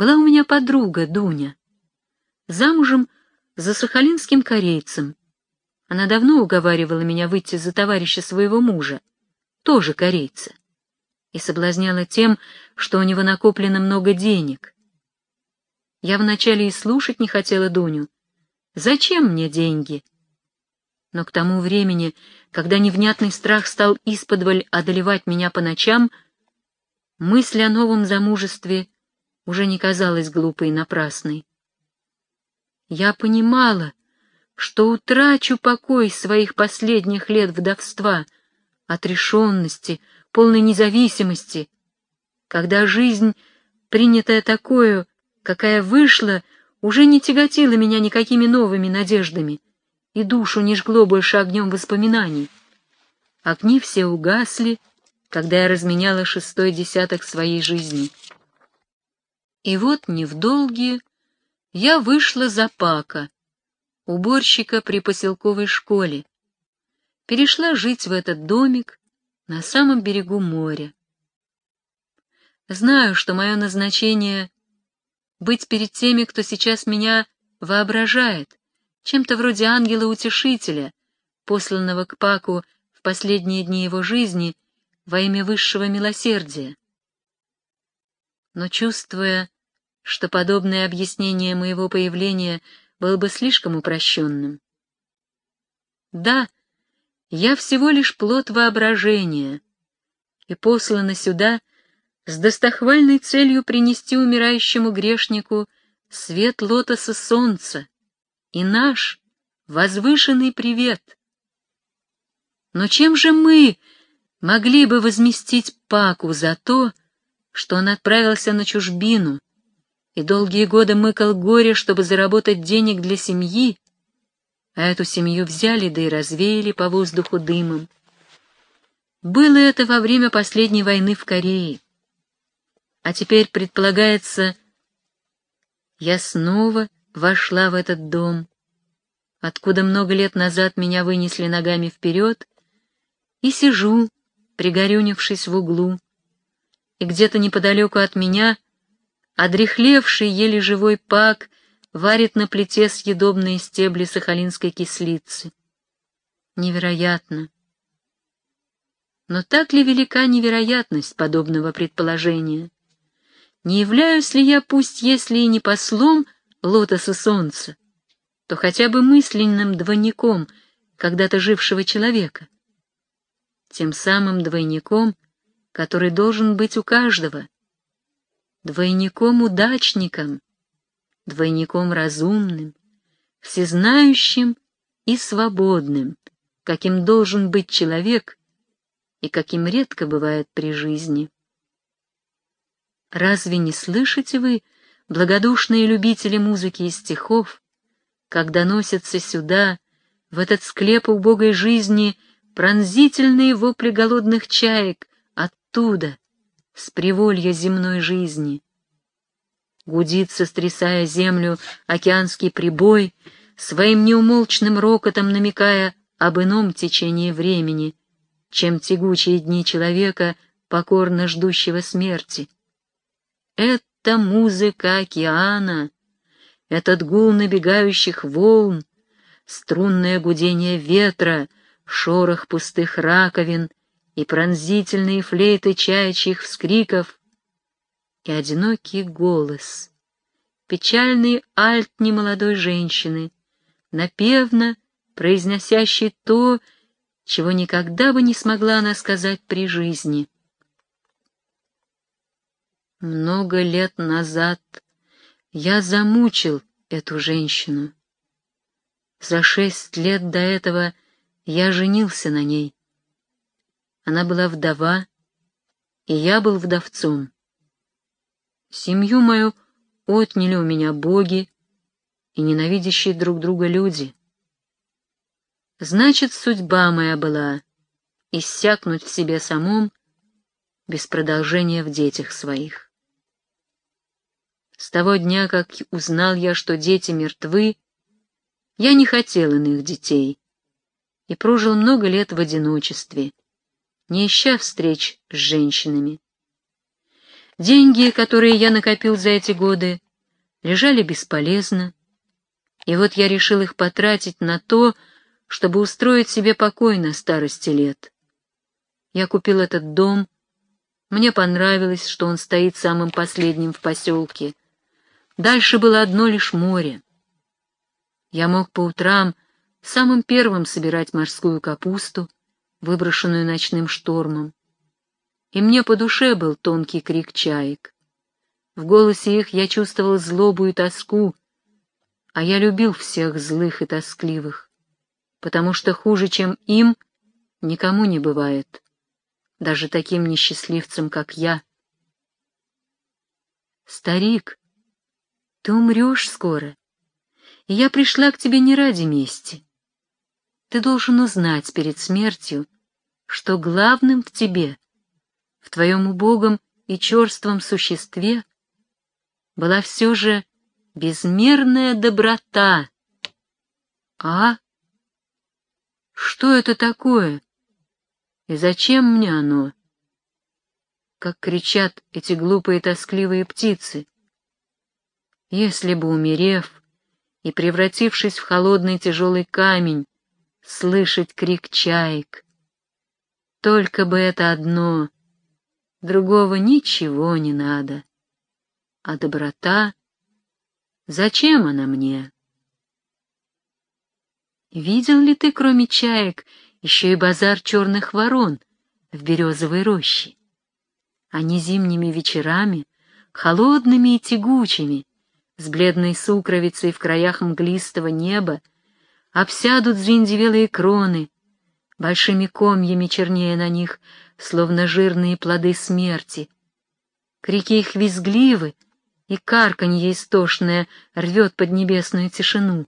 Была у меня подруга Дуня, замужем за сахалинским корейцем. Она давно уговаривала меня выйти за товарища своего мужа, тоже корейца, и соблазняла тем, что у него накоплено много денег. Я вначале и слушать не хотела Дуню. Зачем мне деньги? Но к тому времени, когда невнятный страх стал исподволь одолевать меня по ночам, мысль о новом замужестве уже не казалась глупой и напрасной. Я понимала, что утрачу покой своих последних лет вдовства, отрешенности, полной независимости, когда жизнь, принятая такую, какая вышла, уже не тяготила меня никакими новыми надеждами, и душу не жгло больше огнем воспоминаний. Огни все угасли, когда я разменяла шестой десяток своей жизни. И вот не в долгие я вышла за Пака, уборщика при поселковой школе, перешла жить в этот домик на самом берегу моря. Знаю, что мое назначение — быть перед теми, кто сейчас меня воображает, чем-то вроде ангела-утешителя, посланного к Паку в последние дни его жизни во имя высшего милосердия. Но чувствуя, что подобное объяснение моего появления было бы слишком упрощенным. Да, я всего лишь плод воображения и послана сюда с достохвальной целью принести умирающему грешнику свет лотоса солнца и наш возвышенный привет. Но чем же мы могли бы возместить Паку за то, что он отправился на чужбину, и долгие годы мыкал горе, чтобы заработать денег для семьи, а эту семью взяли да и развеяли по воздуху дымом. Было это во время последней войны в Корее. А теперь, предполагается, я снова вошла в этот дом, откуда много лет назад меня вынесли ногами вперед, и сижу, пригорюнившись в углу, и где-то неподалеку от меня — Одрехлевший, еле живой пак варит на плите съедобные стебли сахалинской кислицы. Невероятно. Но так ли велика невероятность подобного предположения? Не являюсь ли я, пусть если и не послом лотоса солнца, то хотя бы мысленным двойником когда-то жившего человека? Тем самым двойником, который должен быть у каждого — двойником-удачником, двойником разумным, всезнающим и свободным, каким должен быть человек и каким редко бывает при жизни. Разве не слышите вы, благодушные любители музыки и стихов, как доносятся сюда, в этот склеп убогой жизни, пронзительные вопли голодных чаек оттуда, с приволья земной жизни. Гудит, сострясая землю, океанский прибой, своим неумолчным рокотом намекая об ином течении времени, чем тягучие дни человека, покорно ждущего смерти. Это музыка океана, этот гул набегающих волн, струнное гудение ветра, шорох пустых раковин — и пронзительные флейты чаячьих вскриков, и одинокий голос, печальный альт немолодой женщины, напевно произносящий то, чего никогда бы не смогла она сказать при жизни. Много лет назад я замучил эту женщину. За шесть лет до этого я женился на ней. Она была вдова, и я был вдовцом. Семью мою отняли у меня боги и ненавидящие друг друга люди. Значит, судьба моя была иссякнуть в себе самом без продолжения в детях своих. С того дня, как узнал я, что дети мертвы, я не хотел иных детей и прожил много лет в одиночестве, не ища встреч с женщинами. Деньги, которые я накопил за эти годы, лежали бесполезно, и вот я решил их потратить на то, чтобы устроить себе покой на старости лет. Я купил этот дом, мне понравилось, что он стоит самым последним в поселке. Дальше было одно лишь море. Я мог по утрам самым первым собирать морскую капусту, выброшенную ночным штормом. И мне по душе был тонкий крик чаек. В голосе их я чувствовал злобу и тоску, а я любил всех злых и тоскливых, потому что хуже, чем им, никому не бывает, даже таким несчастливцам, как я. Старик, ты умрешь скоро, и я пришла к тебе не ради мести. Ты должен узнать перед смертью, что главным в тебе, в твоем убогом и черством существе, была все же безмерная доброта. А? Что это такое? И зачем мне оно? Как кричат эти глупые тоскливые птицы. Если бы, умерев и превратившись в холодный тяжелый камень, слышать крик чаек. Только бы это одно, другого ничего не надо. А доброта Зачем она мне? Видел ли ты, кроме чаек, еще и базар черных ворон в березовой роще? Они зимними вечерами, холодными и тягучими, с бледной сукровицей в краях мглистого неба, обсядут звиндевелые кроны, большими комьями чернее на них, словно жирные плоды смерти. Крики их визгливы, и карканье истошное рвет под небесную тишину.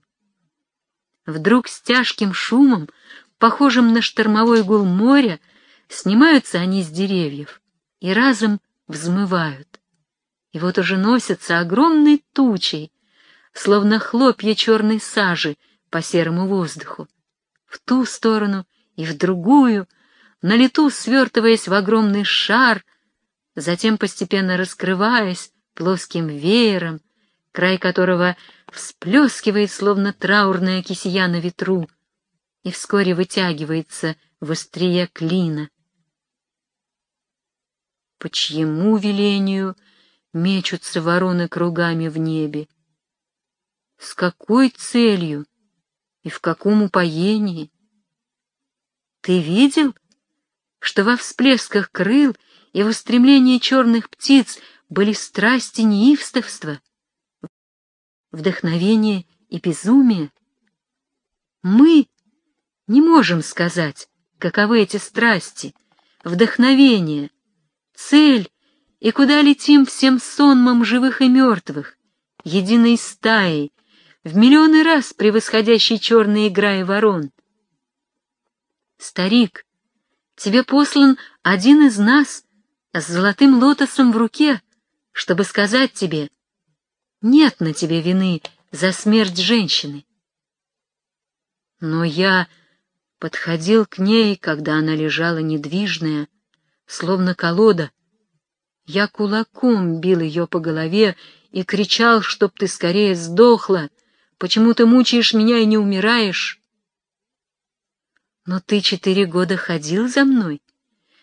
Вдруг с тяжким шумом, похожим на штормовой гул моря, снимаются они с деревьев и разом взмывают. И вот уже носятся огромной тучей, словно хлопья черной сажи по серому воздуху, в ту сторону и в другую, на лету свертываясь в огромный шар, затем постепенно раскрываясь, плоским веером, край которого всплескивает, словно траурная кисия на ветру, и вскоре вытягивается в острие клина. По чьему велению мечутся вороны кругами в небе? С какой целью и в каком упоении? Ты видел, что во всплесках крыл и в устремлении черных птиц были страсти неистовства, вдохновение и безумие. Мы не можем сказать, каковы эти страсти, вдохновение, цель и куда летим всем сонмом живых и мертвых, единой стаей, в миллионы раз превосходящей черные и ворон. Старик, тебе послан один из нас с золотым лотосом в руке, чтобы сказать тебе, нет на тебе вины за смерть женщины. Но я подходил к ней, когда она лежала недвижная, словно колода. Я кулаком бил ее по голове и кричал, чтоб ты скорее сдохла, почему ты мучаешь меня и не умираешь. Но ты четыре года ходил за мной,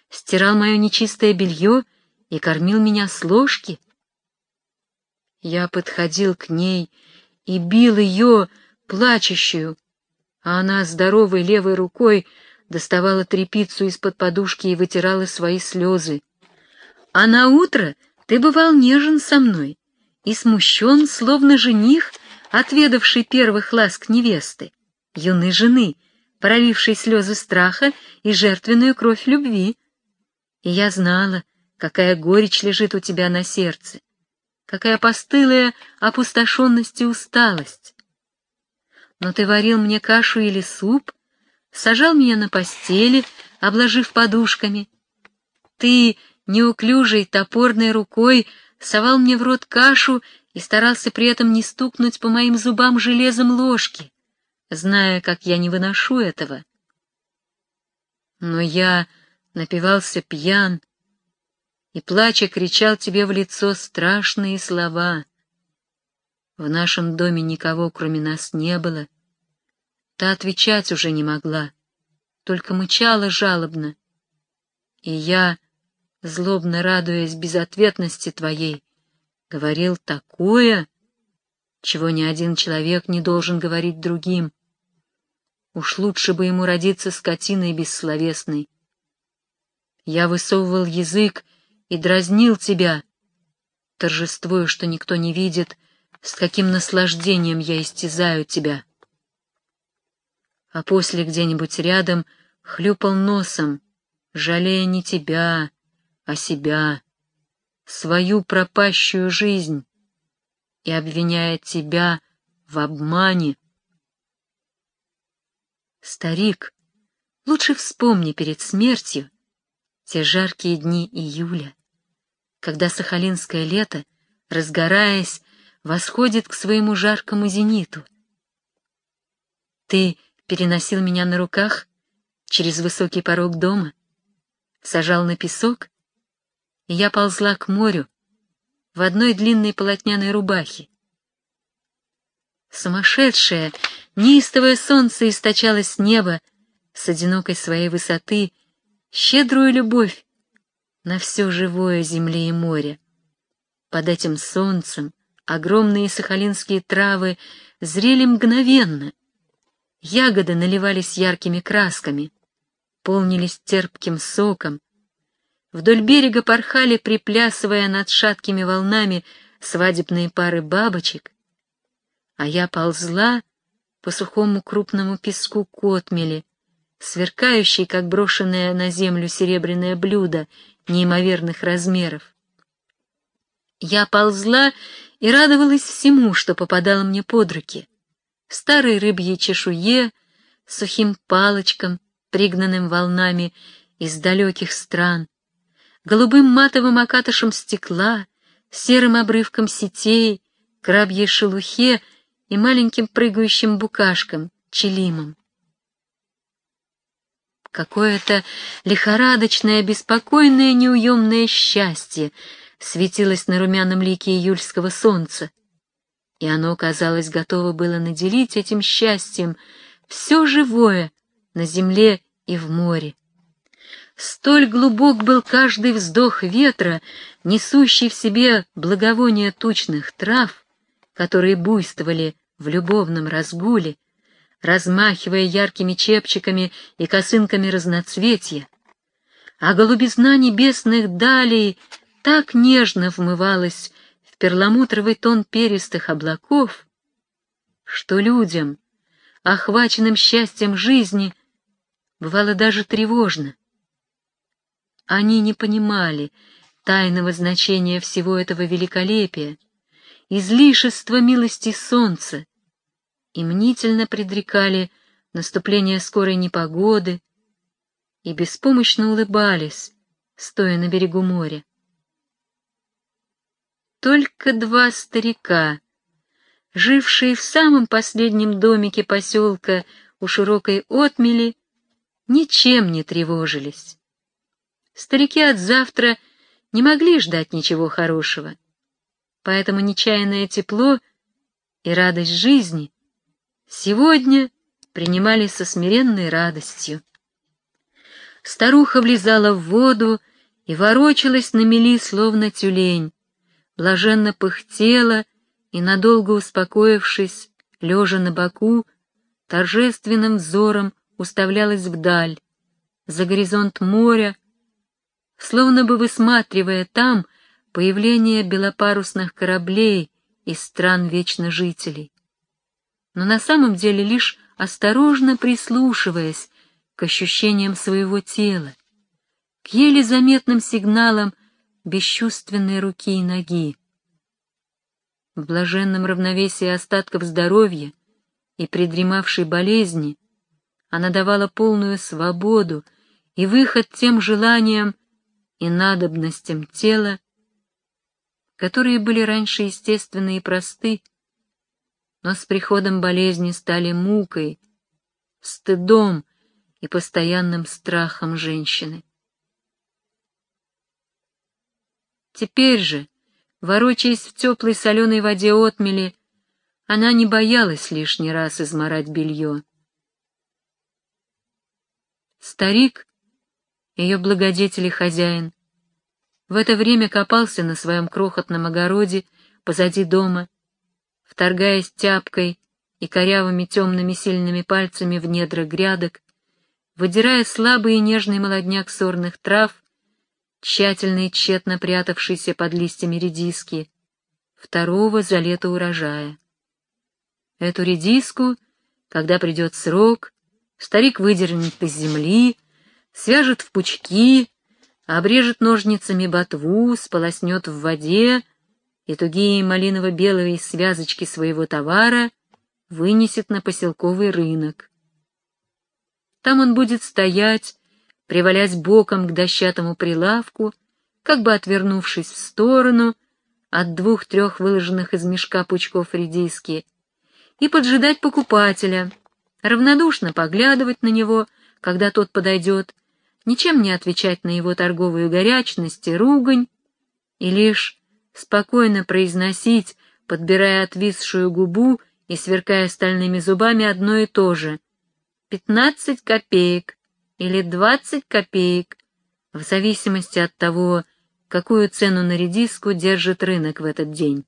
стирал мое нечистое белье и кормил меня с ложки. Я подходил к ней и бил ее, плачущую, а она здоровой левой рукой доставала трепицу из-под подушки и вытирала свои слезы. А на утро ты бывал нежен со мной и смущен, словно жених, отведавший первых ласк невесты, юной жены, пролившей слезы страха и жертвенную кровь любви. И я знала, какая горечь лежит у тебя на сердце, какая постылая опустошенность и усталость. Но ты варил мне кашу или суп, сажал меня на постели, обложив подушками. Ты неуклюжей топорной рукой совал мне в рот кашу и старался при этом не стукнуть по моим зубам железом ложки, зная, как я не выношу этого. Но я напивался пьян, и, плача, кричал тебе в лицо страшные слова. В нашем доме никого, кроме нас, не было. Та отвечать уже не могла, только мычала жалобно. И я, злобно радуясь безответности твоей, говорил такое, чего ни один человек не должен говорить другим. Уж лучше бы ему родиться скотиной бессловесной. Я высовывал язык и дразнил тебя, торжествуя, что никто не видит, с каким наслаждением я истязаю тебя. А после где-нибудь рядом хлюпал носом, жалея не тебя, а себя, свою пропащую жизнь и обвиняя тебя в обмане. Старик, лучше вспомни перед смертью те жаркие дни июля, когда сахалинское лето, разгораясь, восходит к своему жаркому зениту. Ты переносил меня на руках через высокий порог дома, сажал на песок, я ползла к морю в одной длинной полотняной рубахе. Сумасшедшее, неистовое солнце источало с неба с одинокой своей высоты щедрую любовь на все живое земли и море. Под этим солнцем огромные сахалинские травы зрели мгновенно. Ягоды наливались яркими красками, полнились терпким соком. Вдоль берега порхали, приплясывая над шаткими волнами, свадебные пары бабочек, а я ползла по сухому крупному песку котмели, сверкающей, как брошенное на землю серебряное блюдо неимоверных размеров. Я ползла и радовалась всему, что попадало мне под руки. Старой рыбьей чешуе, сухим палочкам, пригнанным волнами из далеких стран, голубым матовым окатышем стекла, серым обрывком сетей, крабьей шелухе и маленьким прыгающим букашкам, челимом. Какое-то лихорадочное, беспокойное, неуемное счастье светилось на румяном лике июльского солнца, и оно, казалось, готово было наделить этим счастьем все живое на земле и в море. Столь глубок был каждый вздох ветра, несущий в себе благовоние тучных трав, которые буйствовали в любовном разгуле, размахивая яркими чепчиками и косынками разноцветья, а голубизна небесных далей так нежно вмывалась в перламутровый тон перистых облаков, что людям, охваченным счастьем жизни, бывало даже тревожно. Они не понимали тайного значения всего этого великолепия, излишества милости солнца, и мнительно предрекали наступление скорой непогоды и беспомощно улыбались, стоя на берегу моря. Только два старика, жившие в самом последнем домике поселка у широкой отмели, ничем не тревожились. Старики от завтра не могли ждать ничего хорошего, поэтому нечаянное тепло и радость жизни сегодня принимали со смиренной радостью. Старуха влезала в воду и ворочалась на мели, словно тюлень, блаженно пыхтела и, надолго успокоившись, лежа на боку, торжественным взором уставлялась вдаль, за горизонт моря, словно бы высматривая там появление белопарусных кораблей из стран вечножителей но на самом деле лишь осторожно прислушиваясь к ощущениям своего тела, к еле заметным сигналам бесчувственной руки и ноги. В блаженном равновесии остатков здоровья и придремавшей болезни она давала полную свободу и выход тем желаниям и надобностям тела, которые были раньше естественны и просты, но с приходом болезни стали мукой, стыдом и постоянным страхом женщины. Теперь же, ворочаясь в теплой соленой воде отмели, она не боялась лишний раз изморать белье. Старик, ее благодетель и хозяин, в это время копался на своем крохотном огороде позади дома, вторгаясь тяпкой и корявыми темными сильными пальцами в недра грядок, выдирая слабый и нежный молодняк сорных трав, тщательно и тщетно прятавшийся под листьями редиски, второго за лето урожая. Эту редиску, когда придет срок, старик выдернет из земли, свяжет в пучки, обрежет ножницами ботву, сполоснет в воде и тугие малиново-белые связочки своего товара вынесет на поселковый рынок. Там он будет стоять, привалясь боком к дощатому прилавку, как бы отвернувшись в сторону от двух-трех выложенных из мешка пучков редиски, и поджидать покупателя, равнодушно поглядывать на него, когда тот подойдет, ничем не отвечать на его торговую горячность и ругань, и лишь спокойно произносить, подбирая отвисшую губу и сверкая стальными зубами одно и то же — пятнадцать копеек или двадцать копеек, в зависимости от того, какую цену на редиску держит рынок в этот день.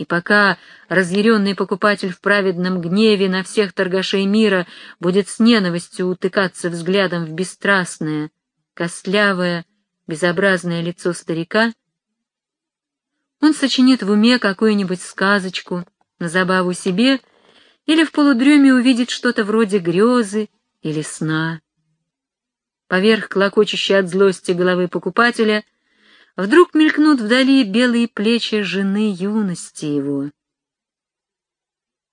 И пока разъяренный покупатель в праведном гневе на всех торгашей мира будет с ненавистью утыкаться взглядом в бесстрастное, костлявое, безобразное лицо старика, он сочинит в уме какую-нибудь сказочку на забаву себе или в полудреме увидит что-то вроде грезы или сна. Поверх клокочущей от злости головы покупателя — Вдруг мелькнут вдали белые плечи жены юности его.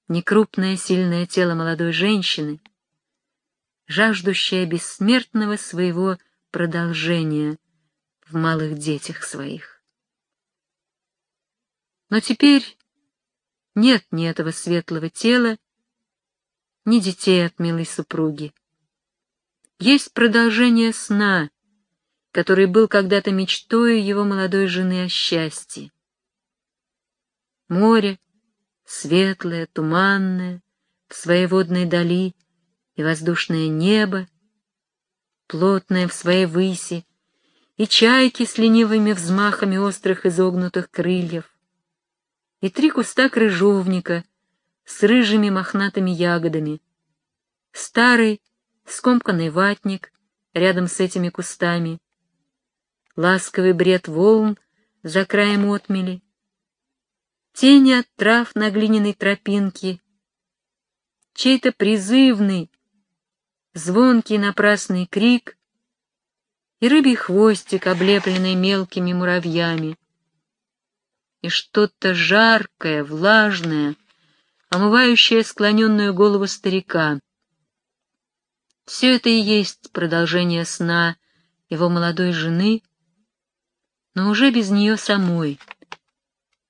Некрупное сильное тело молодой женщины, жаждущее бессмертного своего продолжения в малых детях своих. Но теперь нет ни этого светлого тела, ни детей от милой супруги. Есть продолжение сна, который был когда-то мечтой его молодой жены о счастье. Море, светлое, туманное, в своей водной дали, и воздушное небо, плотное в своей выси, и чайки с ленивыми взмахами острых изогнутых крыльев, и три куста крыжовника с рыжими мохнатыми ягодами, старый скомканный ватник рядом с этими кустами, ласковый бред волн за краем отмели, тени от трав на глиняной тропинке, чей-то призывный, звонкий напрасный крик и рыбий хвостик, облепленный мелкими муравьями, и что-то жаркое, влажное, омывающее склоненную голову старика. Все это и есть продолжение сна его молодой жены — но уже без нее самой.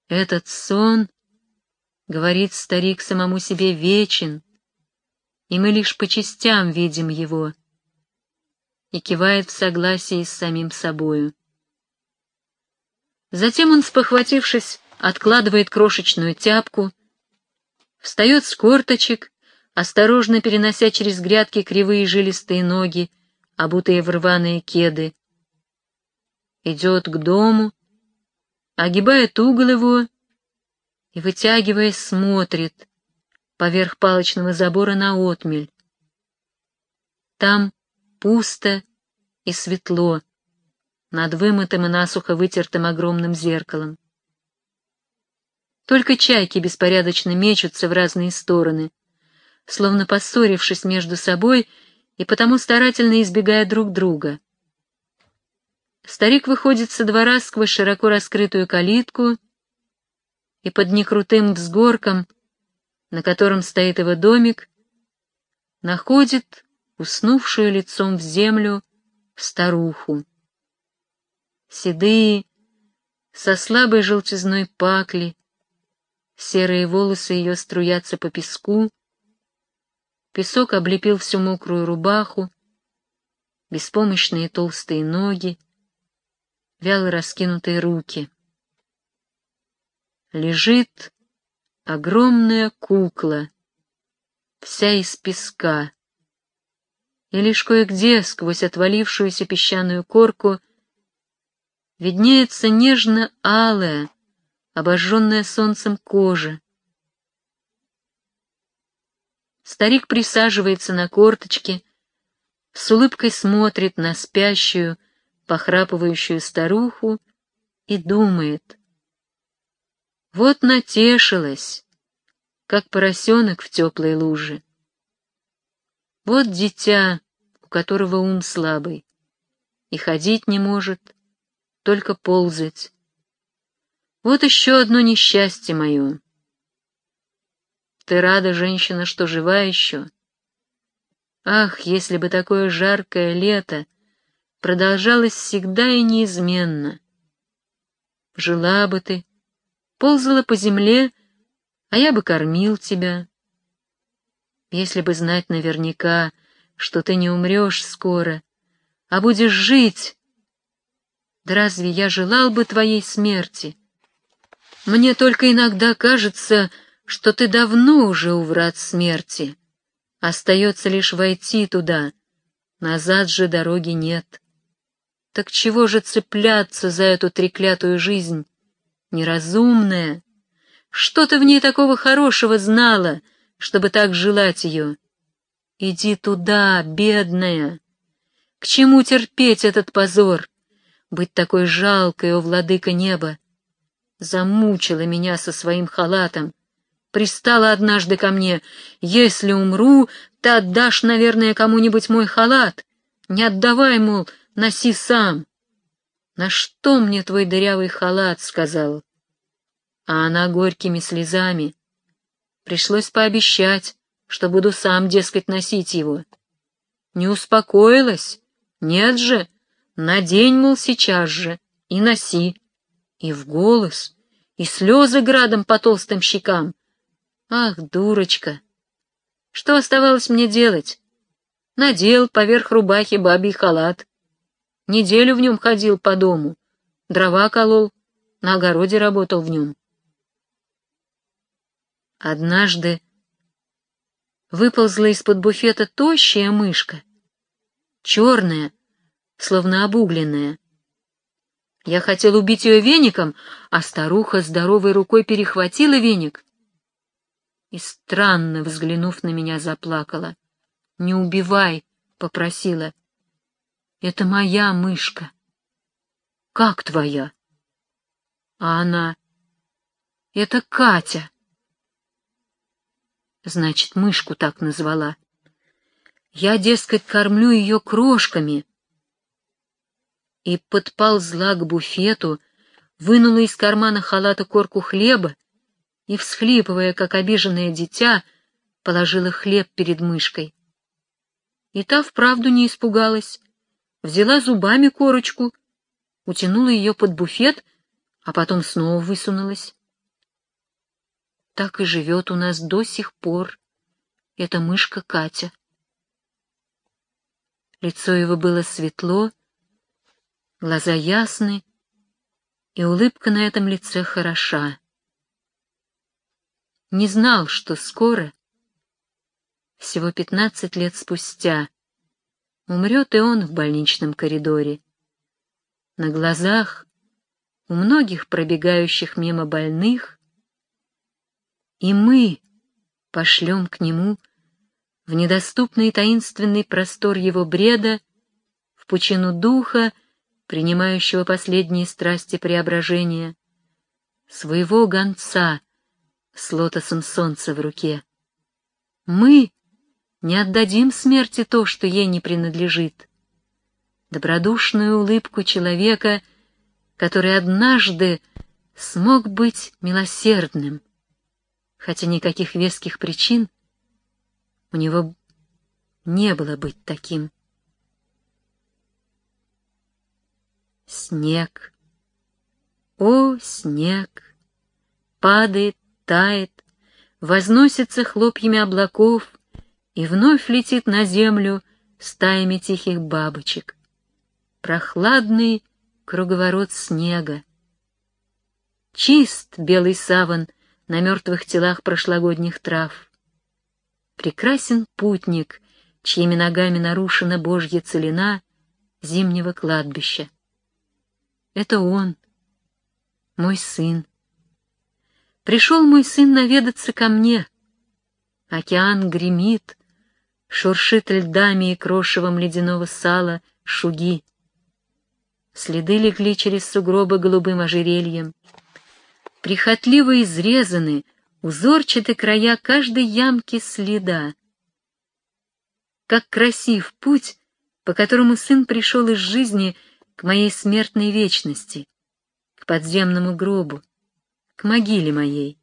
Этот сон, говорит старик самому себе, вечен, и мы лишь по частям видим его, и кивает в согласии с самим собою. Затем он, спохватившись, откладывает крошечную тяпку, встает с корточек, осторожно перенося через грядки кривые жилистые ноги, обутые в рваные кеды, идет к дому, огибает угол его и, вытягиваясь, смотрит поверх палочного забора на отмель. Там пусто и светло, над вымытым и насухо вытертым огромным зеркалом. Только чайки беспорядочно мечутся в разные стороны, словно поссорившись между собой и потому старательно избегая друг друга. Старик выходит со двора сквозь широко раскрытую калитку и под некрутым взгорком, на котором стоит его домик, находит уснувшую лицом в землю старуху. Седые, со слабой желтизной пакли, серые волосы ее струятся по песку, песок облепил всю мокрую рубаху, беспомощные толстые ноги, вяло раскинутые руки. Лежит огромная кукла, вся из песка, и лишь кое-где сквозь отвалившуюся песчаную корку виднеется нежно-алая, обожженная солнцем кожа. Старик присаживается на корточке, с улыбкой смотрит на спящую, похрапывающую старуху и думает. Вот натешилась, как поросенок в теплой луже. Вот дитя, у которого ум слабый, и ходить не может, только ползать. Вот еще одно несчастье мое. Ты рада, женщина, что жива еще? Ах, если бы такое жаркое лето продолжалось всегда и неизменно. Жила бы ты, ползала по земле, а я бы кормил тебя. Если бы знать наверняка, что ты не умрешь скоро, а будешь жить, да разве я желал бы твоей смерти? Мне только иногда кажется, что ты давно уже у врат смерти. Остается лишь войти туда. Назад же дороги нет. Так чего же цепляться за эту треклятую жизнь? Неразумная. Что ты в ней такого хорошего знала, чтобы так желать ее? Иди туда, бедная. К чему терпеть этот позор? Быть такой жалкой, о владыка неба. Замучила меня со своим халатом, пристала однажды ко мне. «Если умру, ты отдашь, наверное, кому-нибудь мой халат. Не отдавай, мол, носи сам». «На что мне твой дырявый халат?» — сказал. А она горькими слезами. Пришлось пообещать, что буду сам, дескать, носить его. Не успокоилась? Нет же. Надень, мол, сейчас же, и носи. И в голос, и слезы градом по толстым щекам. Ах, дурочка! Что оставалось мне делать? Надел поверх рубахи бабий халат. Неделю в нем ходил по дому, дрова колол, на огороде работал в нем. Однажды выползла из-под буфета тощая мышка, черная, словно обугленная. Я хотел убить ее веником, а старуха здоровой рукой перехватила веник и, странно взглянув на меня, заплакала. «Не убивай!» — попросила. «Это моя мышка». «Как твоя?» А она... «Это Катя». Значит, мышку так назвала. Я, дескать, кормлю ее крошками. И подползла к буфету, вынула из кармана халата корку хлеба и, всхлипывая, как обиженное дитя, положила хлеб перед мышкой. И та вправду не испугалась, взяла зубами корочку, утянула ее под буфет, а потом снова высунулась. Так и живет у нас до сих пор эта мышка Катя. Лицо его было светло, глаза ясны, и улыбка на этом лице хороша не знал, что скоро, всего пятнадцать лет спустя, умрет и он в больничном коридоре. На глазах у многих пробегающих мимо больных, и мы пошлем к нему в недоступный таинственный простор его бреда, в пучину духа, принимающего последние страсти преображения, своего гонца — с лотосом солнца в руке. Мы не отдадим смерти то, что ей не принадлежит. Добродушную улыбку человека, который однажды смог быть милосердным, хотя никаких веских причин у него не было быть таким. Снег, о, снег, падает тает, возносится хлопьями облаков и вновь летит на землю стаями тихих бабочек. Прохладный круговорот снега. Чист белый саван на мертвых телах прошлогодних трав. Прекрасен путник, чьими ногами нарушена Божья целина зимнего кладбища. Это он, мой сын. Пришел мой сын наведаться ко мне. Океан гремит, шуршит льдами и крошевом ледяного сала шуги. Следы легли через сугробы голубым ожерельем. Прихотливо изрезаны, узорчаты края каждой ямки следа. Как красив путь, по которому сын пришел из жизни к моей смертной вечности, к подземному гробу, к могиле моей.